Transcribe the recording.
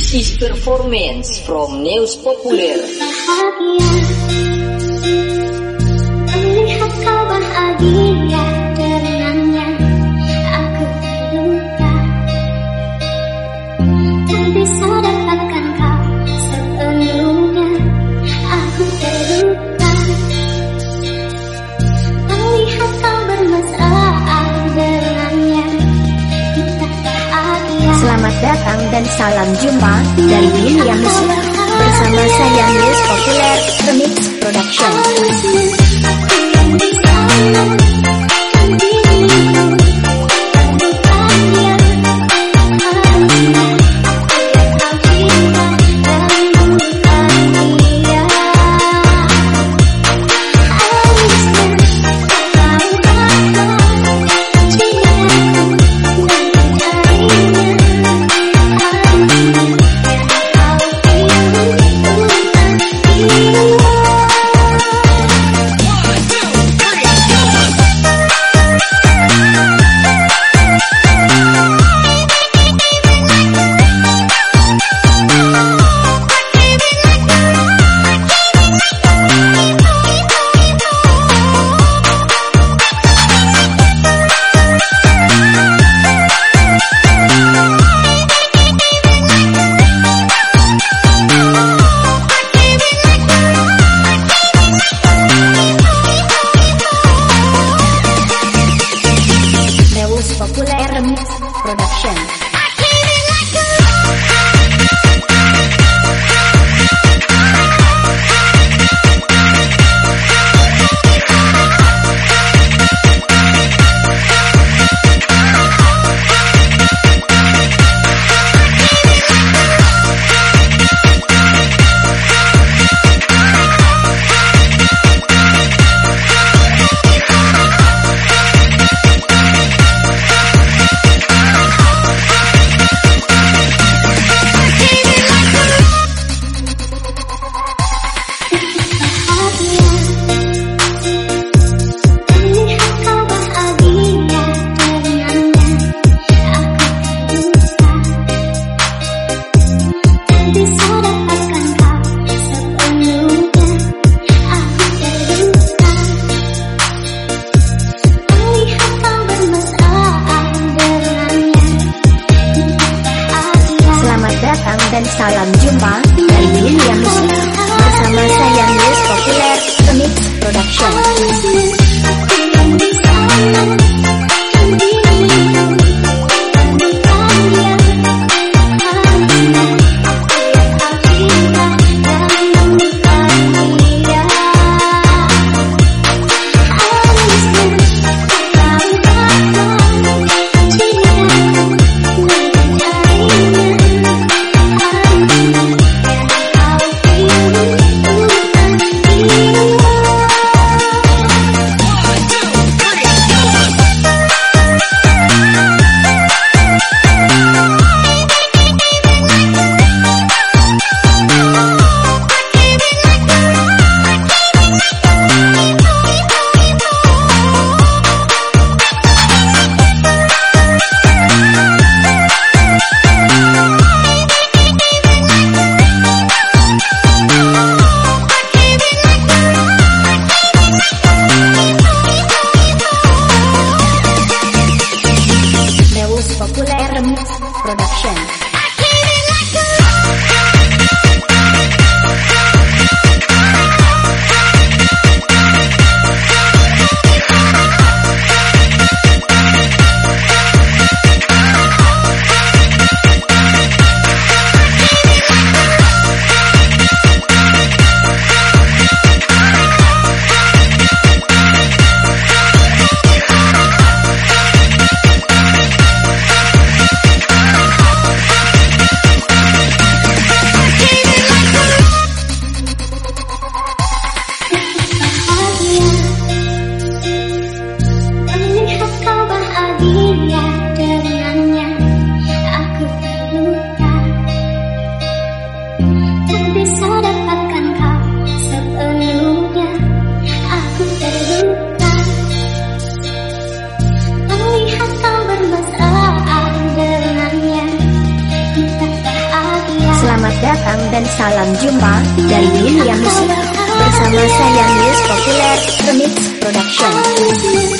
This is performance from News Popular. Salam jumpa dari Bin Yamis bersama saya Miss Populer. Salam jumpa dari Yulia Musik bersama saya News Popular Remix Production.